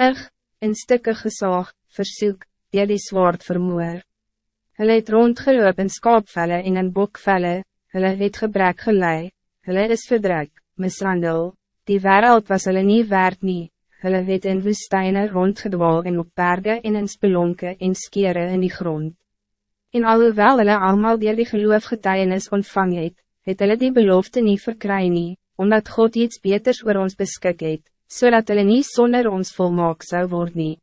Ig, in stukken gesaag, versoek, die die zwaard vermoor. Hulle het rondgeloop in skaapvelle en in bokvelle, hulle het gebrek gelei, hulle is verdruk, mishandel, die wereld was hulle nie waard nie, hulle het in woestijnen rondgedwaal en op berge en in spelonke en skere in die grond. En alhoewel hulle allemaal dier die geloof getuienis ontvang het, het hulle die belofte niet verkry nie, omdat God iets beters oor ons beskik het, zodat so hulle nie sonder ons volmaak zou worden.